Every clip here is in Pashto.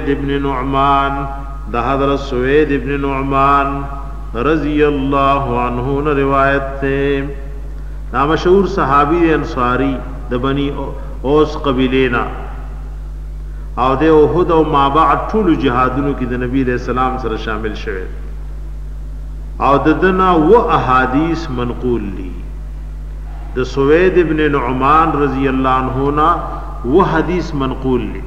سويد بن نعمان د حضرت سويد بن نعمان رضی الله عنه نه روايت دی دا مشهور صحابي دی انصاري د بني اوس قبيله نه او د احد او ما بعد ټول جهادونو کې د نبی له سلام سره شامل شوی او د دنا و احادیث منقول دي د سوید ابن نعمان رضی الله عنه نا و حدیث منقول دي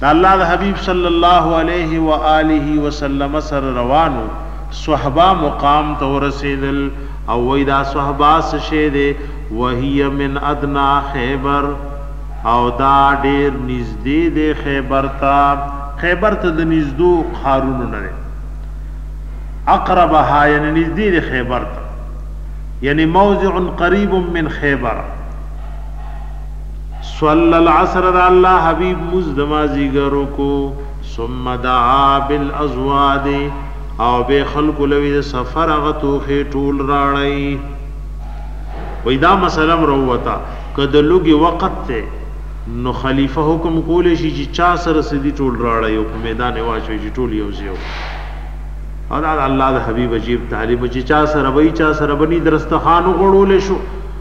د الله د حبیب صلی الله علیه و آله وسلم سره روانو صهبا مقام ته ورسیدل او وایی دا صهبا څه شی دی وهی من ادنی خیبر او دا ډیر نږدې دی خیبر ته خیبر ته د نږدو ښارونو نه دی اقربها یعنی نږدې دی خیبر ته یعنی موضع قریب من خیبر صلی العصر د الله حبیب مونځ د مازیګر وکړو ثم دعا بالازواد او به خلکو لوي د سفر هغه توخې ټول راړی وای دا مسله مروته که د لوګي وخت ته نو خلیفه حکم کول شي چې چا سره سدي ټول راړی او په میدان واچوي چې ټول یو زیو او دا الله د حبیب عجیب طالب چې چا سره وای چا سره بني درستخانو غړول شو